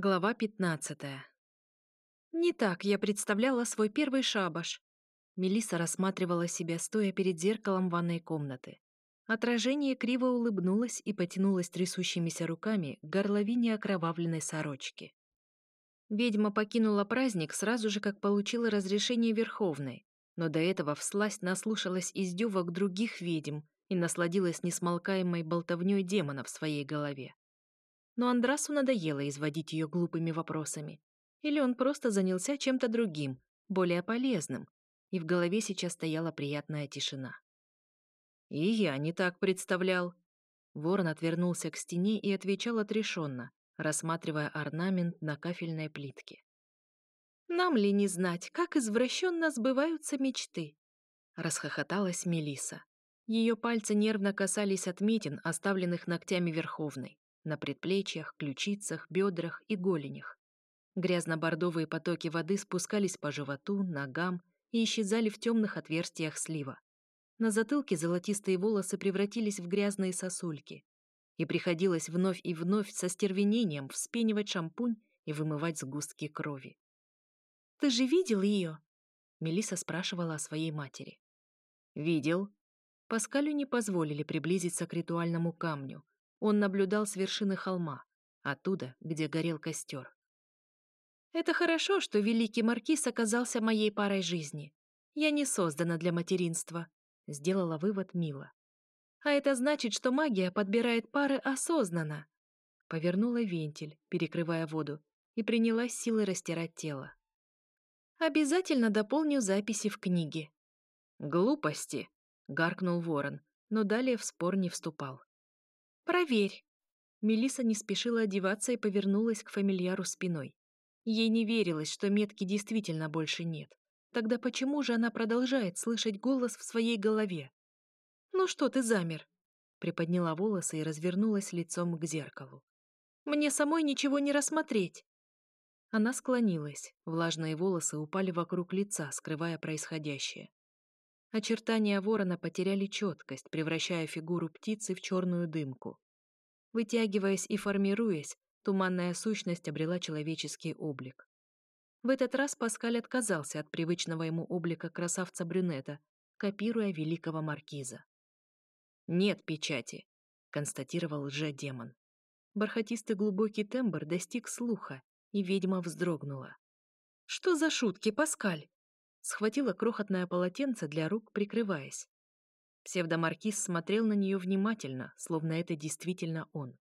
Глава 15. Не так я представляла свой первый шабаш. Мелиса рассматривала себя, стоя перед зеркалом ванной комнаты. Отражение криво улыбнулось и потянулось трясущимися руками к горловине окровавленной сорочки. Ведьма покинула праздник сразу же, как получила разрешение Верховной, но до этого всласть наслушалась издевок других ведьм и насладилась несмолкаемой болтовнёй демона в своей голове но Андрасу надоело изводить ее глупыми вопросами. Или он просто занялся чем-то другим, более полезным, и в голове сейчас стояла приятная тишина. «И я не так представлял». Ворон отвернулся к стене и отвечал отрешенно, рассматривая орнамент на кафельной плитке. «Нам ли не знать, как извращенно сбываются мечты?» Расхохоталась Мелиса. Ее пальцы нервно касались отметин, оставленных ногтями Верховной на предплечьях, ключицах, бедрах и голенях. Грязно-бордовые потоки воды спускались по животу, ногам и исчезали в темных отверстиях слива. На затылке золотистые волосы превратились в грязные сосульки, и приходилось вновь и вновь со стервенением вспенивать шампунь и вымывать сгустки крови. «Ты же видел ее?» Мелиса спрашивала о своей матери. «Видел». Паскалю не позволили приблизиться к ритуальному камню, он наблюдал с вершины холма, оттуда, где горел костер. «Это хорошо, что великий маркиз оказался моей парой жизни. Я не создана для материнства», — сделала вывод Мила. «А это значит, что магия подбирает пары осознанно». Повернула вентиль, перекрывая воду, и принялась силой растирать тело. «Обязательно дополню записи в книге». «Глупости», — гаркнул ворон, но далее в спор не вступал. «Проверь». Мелиса не спешила одеваться и повернулась к фамильяру спиной. Ей не верилось, что метки действительно больше нет. Тогда почему же она продолжает слышать голос в своей голове? «Ну что ты замер?» Приподняла волосы и развернулась лицом к зеркалу. «Мне самой ничего не рассмотреть!» Она склонилась, влажные волосы упали вокруг лица, скрывая происходящее. Очертания ворона потеряли четкость, превращая фигуру птицы в черную дымку. Вытягиваясь и формируясь, туманная сущность обрела человеческий облик. В этот раз Паскаль отказался от привычного ему облика красавца-брюнета, копируя великого маркиза. «Нет печати», — констатировал лже-демон. Бархатистый глубокий тембр достиг слуха, и ведьма вздрогнула. «Что за шутки, Паскаль?» Схватила крохотное полотенце для рук, прикрываясь. Псевдомаркиз смотрел на нее внимательно, словно это действительно он.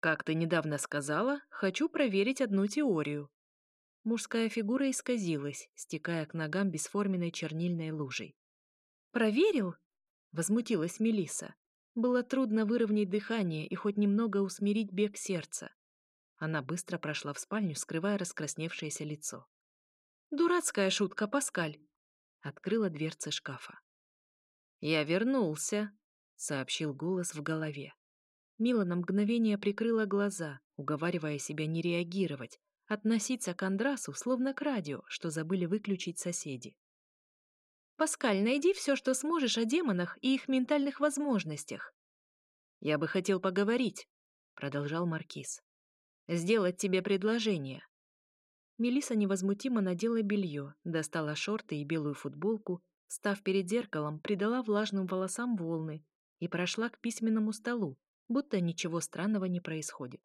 «Как ты недавно сказала, хочу проверить одну теорию». Мужская фигура исказилась, стекая к ногам бесформенной чернильной лужей. «Проверил?» — возмутилась Мелиса. Было трудно выровнять дыхание и хоть немного усмирить бег сердца. Она быстро прошла в спальню, скрывая раскрасневшееся лицо. «Дурацкая шутка, Паскаль!» Открыла дверцы шкафа. «Я вернулся», — сообщил голос в голове. Мила на мгновение прикрыла глаза, уговаривая себя не реагировать, относиться к Андрасу словно к радио, что забыли выключить соседи. «Паскаль, найди все, что сможешь о демонах и их ментальных возможностях». «Я бы хотел поговорить», — продолжал Маркиз. «Сделать тебе предложение. Мелиса невозмутимо надела белье, достала шорты и белую футболку, став перед зеркалом, придала влажным волосам волны и прошла к письменному столу, будто ничего странного не происходит.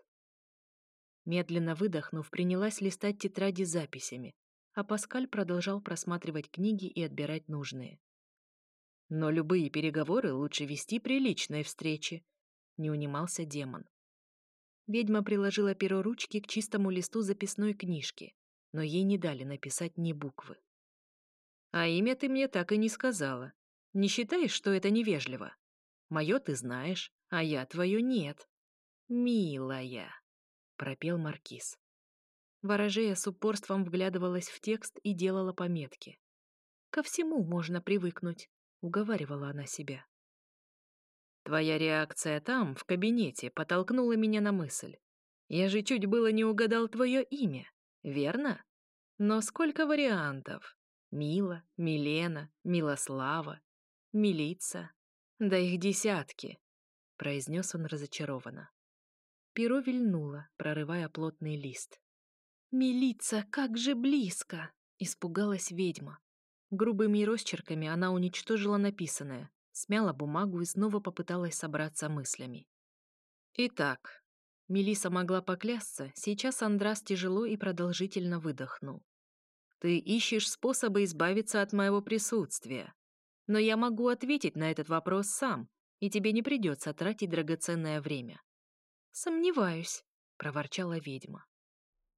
Медленно выдохнув, принялась листать тетради с записями, а Паскаль продолжал просматривать книги и отбирать нужные. Но любые переговоры лучше вести при личной встрече, не унимался демон. Ведьма приложила перо ручки к чистому листу записной книжки но ей не дали написать ни буквы. «А имя ты мне так и не сказала. Не считаешь, что это невежливо? Мое ты знаешь, а я твое нет». «Милая», — пропел Маркиз. Ворожея с упорством вглядывалась в текст и делала пометки. «Ко всему можно привыкнуть», — уговаривала она себя. «Твоя реакция там, в кабинете, потолкнула меня на мысль. Я же чуть было не угадал твое имя верно? Но сколько вариантов? Мила, Милена, Милослава, Милица. Да их десятки, произнес он разочарованно. Перо вильнуло, прорывая плотный лист. «Милица, как же близко!» — испугалась ведьма. Грубыми росчерками она уничтожила написанное, смяла бумагу и снова попыталась собраться мыслями. Итак, Мелиса могла поклясться, сейчас Андрас тяжело и продолжительно выдохнул. Ты ищешь способы избавиться от моего присутствия. Но я могу ответить на этот вопрос сам, и тебе не придется тратить драгоценное время. Сомневаюсь, проворчала ведьма.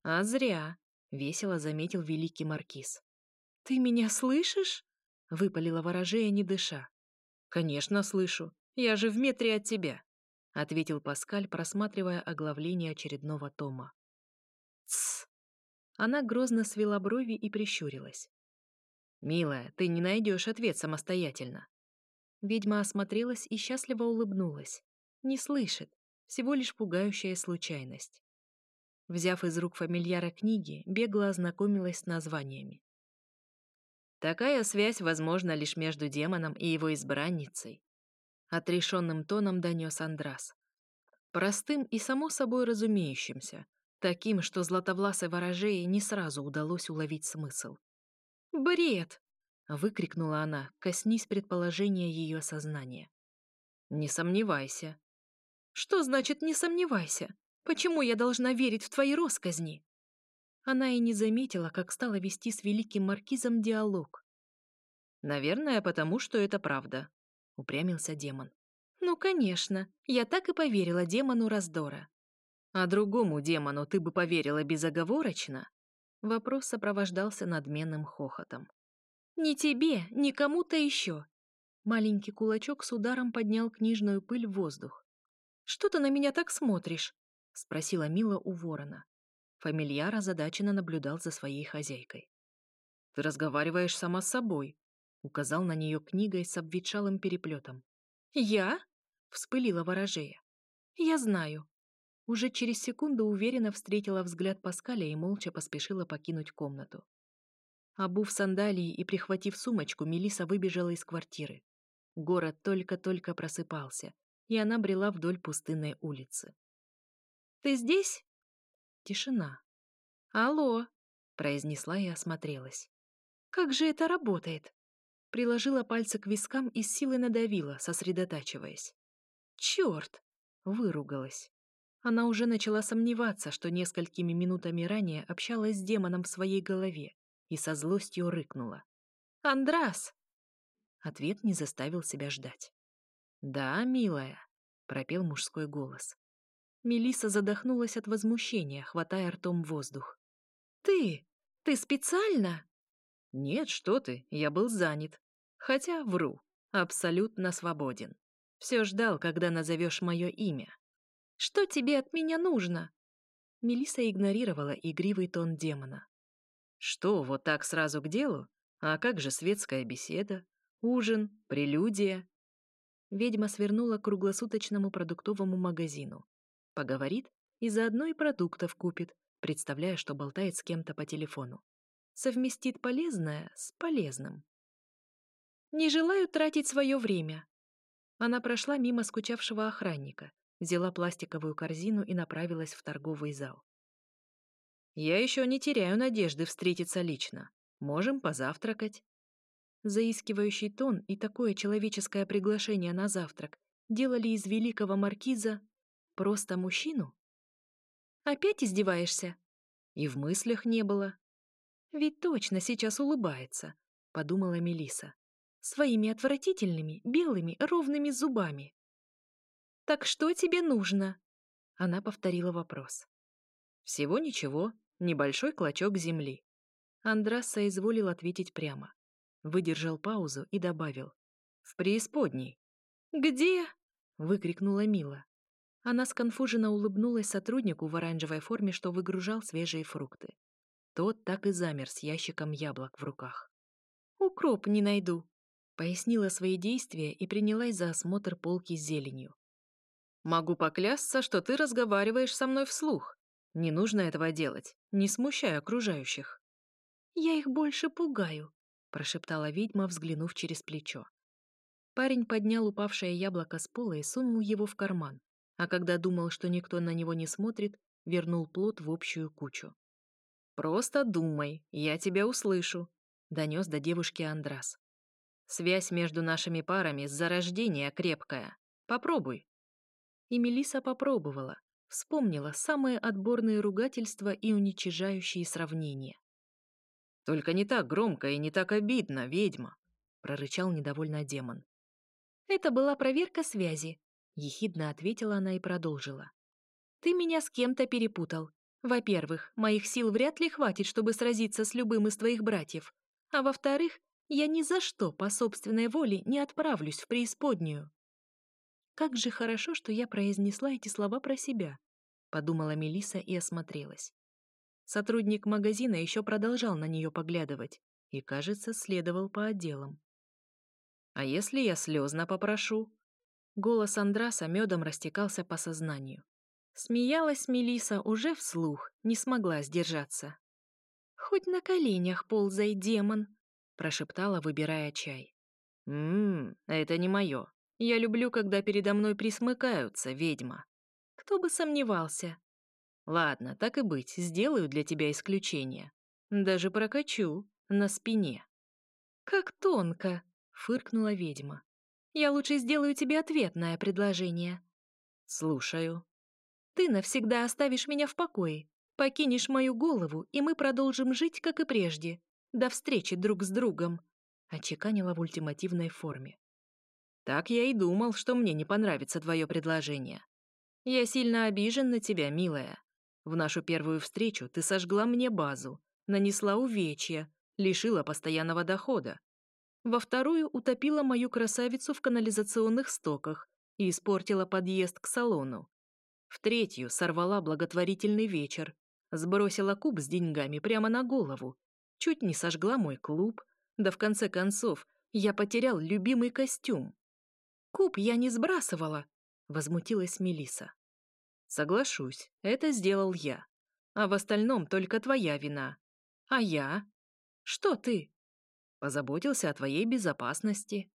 А зря, весело заметил великий маркиз. Ты меня слышишь? выпалила ворожея, не дыша. Конечно, слышу. Я же в метре от тебя, ответил Паскаль, просматривая оглавление очередного тома. Тсс. Она грозно свела брови и прищурилась. «Милая, ты не найдешь ответ самостоятельно». Ведьма осмотрелась и счастливо улыбнулась. Не слышит, всего лишь пугающая случайность. Взяв из рук фамильяра книги, бегло ознакомилась с названиями. Такая связь возможна лишь между демоном и его избранницей. Отрешенным тоном донес Андрас. Простым и само собой разумеющимся, таким, что златовласой ворожее не сразу удалось уловить смысл. «Бред!» — выкрикнула она, коснись предположения ее сознания. «Не сомневайся». «Что значит «не сомневайся»? Почему я должна верить в твои росказни?» Она и не заметила, как стала вести с великим маркизом диалог. «Наверное, потому что это правда», — упрямился демон. «Ну, конечно, я так и поверила демону раздора». «А другому демону ты бы поверила безоговорочно?» Вопрос сопровождался надменным хохотом. «Не тебе, ни кому-то еще!» Маленький кулачок с ударом поднял книжную пыль в воздух. «Что ты на меня так смотришь?» — спросила Мила у ворона. Фамильяр озадаченно наблюдал за своей хозяйкой. «Ты разговариваешь сама с собой», — указал на нее книгой с обветшалым переплетом. «Я?» — вспылила ворожея. «Я знаю. Уже через секунду уверенно встретила взгляд Паскаля и молча поспешила покинуть комнату. Обув сандалии и прихватив сумочку, Мелиса выбежала из квартиры. Город только-только просыпался, и она брела вдоль пустынной улицы. «Ты здесь?» Тишина. «Алло!» — произнесла и осмотрелась. «Как же это работает?» Приложила пальцы к вискам и силой надавила, сосредотачиваясь. «Черт!» — выругалась. Она уже начала сомневаться, что несколькими минутами ранее общалась с демоном в своей голове и со злостью рыкнула. «Андрас!» Ответ не заставил себя ждать. «Да, милая», — пропел мужской голос. Мелиса задохнулась от возмущения, хватая ртом воздух. «Ты? Ты специально?» «Нет, что ты, я был занят. Хотя вру, абсолютно свободен. Все ждал, когда назовешь мое имя. Что тебе от меня нужно?» Мелиса игнорировала игривый тон демона. «Что, вот так сразу к делу? А как же светская беседа? Ужин? Прелюдия?» Ведьма свернула к круглосуточному продуктовому магазину. Поговорит и заодно и продуктов купит, представляя, что болтает с кем-то по телефону. Совместит полезное с полезным. «Не желаю тратить свое время». Она прошла мимо скучавшего охранника, взяла пластиковую корзину и направилась в торговый зал. «Я еще не теряю надежды встретиться лично. Можем позавтракать». Заискивающий тон и такое человеческое приглашение на завтрак делали из великого маркиза просто мужчину. «Опять издеваешься?» И в мыслях не было. «Ведь точно сейчас улыбается», — подумала Мелиса, «своими отвратительными, белыми, ровными зубами». «Так что тебе нужно?» Она повторила вопрос. «Всего ничего, небольшой клочок земли». Андрас соизволил ответить прямо. Выдержал паузу и добавил. «В преисподней». «Где?» — выкрикнула Мила. Она сконфуженно улыбнулась сотруднику в оранжевой форме, что выгружал свежие фрукты. Тот так и замер с ящиком яблок в руках. «Укроп не найду», — пояснила свои действия и принялась за осмотр полки с зеленью. Могу поклясться, что ты разговариваешь со мной вслух. Не нужно этого делать, не смущай окружающих. Я их больше пугаю, прошептала ведьма, взглянув через плечо. Парень поднял упавшее яблоко с пола и сунул его в карман, а когда думал, что никто на него не смотрит, вернул плод в общую кучу. «Просто думай, я тебя услышу», — донес до девушки Андрас. «Связь между нашими парами с зарождения крепкая. Попробуй». И Мелиса попробовала, вспомнила самые отборные ругательства и уничижающие сравнения. «Только не так громко и не так обидно, ведьма», — прорычал недовольно демон. «Это была проверка связи», — ехидно ответила она и продолжила. «Ты меня с кем-то перепутал. Во-первых, моих сил вряд ли хватит, чтобы сразиться с любым из твоих братьев. А во-вторых, я ни за что по собственной воле не отправлюсь в преисподнюю. Как же хорошо, что я произнесла эти слова про себя, подумала Мелиса и осмотрелась. Сотрудник магазина еще продолжал на нее поглядывать и, кажется, следовал по отделам. А если я слезно попрошу? Голос Андраса медом растекался по сознанию. Смеялась Мелиса уже вслух, не смогла сдержаться. «Хоть на коленях ползай, демон!» — прошептала, выбирая чай. «Ммм, это не мое. Я люблю, когда передо мной присмыкаются, ведьма». «Кто бы сомневался!» «Ладно, так и быть, сделаю для тебя исключение. Даже прокачу на спине». «Как тонко!» — фыркнула ведьма. «Я лучше сделаю тебе ответное предложение». «Слушаю», ты навсегда оставишь меня в покое, покинешь мою голову, и мы продолжим жить, как и прежде, до встречи друг с другом», — очеканила в ультимативной форме. «Так я и думал, что мне не понравится твое предложение. Я сильно обижен на тебя, милая. В нашу первую встречу ты сожгла мне базу, нанесла увечья, лишила постоянного дохода. Во вторую утопила мою красавицу в канализационных стоках и испортила подъезд к салону. В третью сорвала благотворительный вечер, сбросила куб с деньгами прямо на голову, чуть не сожгла мой клуб, да в конце концов я потерял любимый костюм. Куб я не сбрасывала, возмутилась Мелиса. Соглашусь, это сделал я. А в остальном только твоя вина. А я? Что ты? Позаботился о твоей безопасности.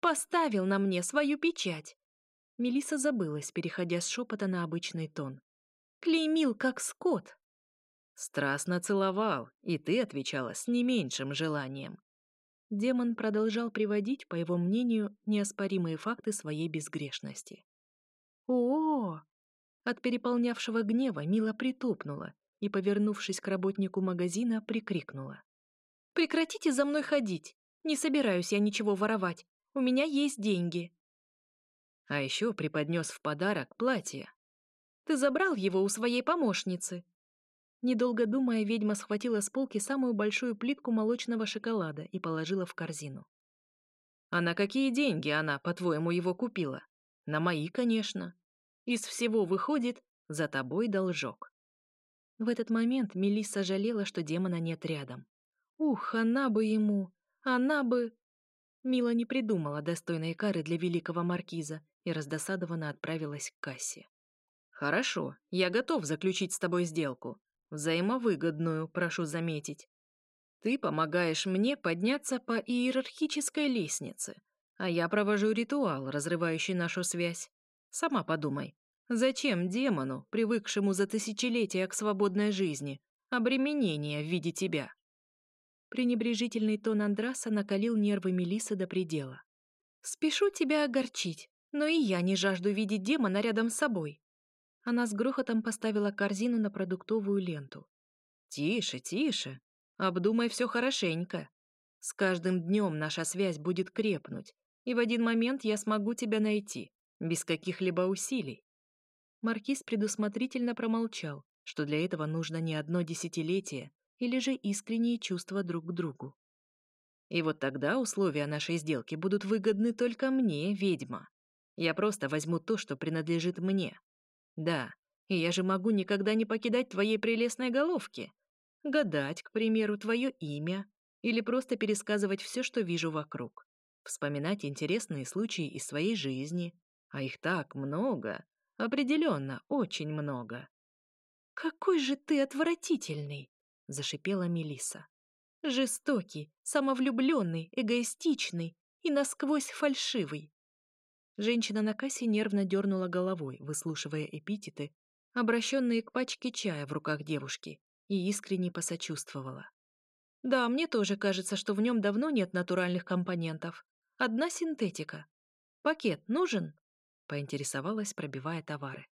Поставил на мне свою печать. Мелиса забылась, переходя с шепота на обычный тон. «Клеймил, как скот!» «Страстно целовал, и ты отвечала с не меньшим желанием». Демон продолжал приводить, по его мнению, неоспоримые факты своей безгрешности. о, -о, -о От переполнявшего гнева Мила притопнула и, повернувшись к работнику магазина, прикрикнула. «Прекратите за мной ходить! Не собираюсь я ничего воровать. У меня есть деньги!» А еще преподнес в подарок платье. Ты забрал его у своей помощницы. Недолго думая, ведьма схватила с полки самую большую плитку молочного шоколада и положила в корзину. А на какие деньги она, по-твоему, его купила? На мои, конечно. Из всего выходит, за тобой должок. В этот момент Мелисса жалела, что демона нет рядом. Ух, она бы ему, она бы... Мила не придумала достойной кары для великого маркиза и раздосадованно отправилась к кассе. «Хорошо, я готов заключить с тобой сделку. Взаимовыгодную, прошу заметить. Ты помогаешь мне подняться по иерархической лестнице, а я провожу ритуал, разрывающий нашу связь. Сама подумай, зачем демону, привыкшему за тысячелетия к свободной жизни, обременение в виде тебя?» Пренебрежительный тон Андраса накалил нервы Мелисы до предела. «Спешу тебя огорчить, но и я не жажду видеть демона рядом с собой. Она с грохотом поставила корзину на продуктовую ленту. «Тише, тише. Обдумай все хорошенько. С каждым днем наша связь будет крепнуть, и в один момент я смогу тебя найти, без каких-либо усилий». Маркиз предусмотрительно промолчал, что для этого нужно не одно десятилетие или же искренние чувства друг к другу. И вот тогда условия нашей сделки будут выгодны только мне, ведьма. Я просто возьму то, что принадлежит мне. Да, и я же могу никогда не покидать твоей прелестной головки. Гадать, к примеру, твое имя. Или просто пересказывать все, что вижу вокруг. Вспоминать интересные случаи из своей жизни. А их так много. Определенно, очень много. «Какой же ты отвратительный!» — зашипела Мелиса. «Жестокий, самовлюбленный, эгоистичный и насквозь фальшивый. Женщина на кассе нервно дернула головой, выслушивая эпитеты, обращенные к пачке чая в руках девушки, и искренне посочувствовала. «Да, мне тоже кажется, что в нем давно нет натуральных компонентов. Одна синтетика. Пакет нужен?» — поинтересовалась, пробивая товары.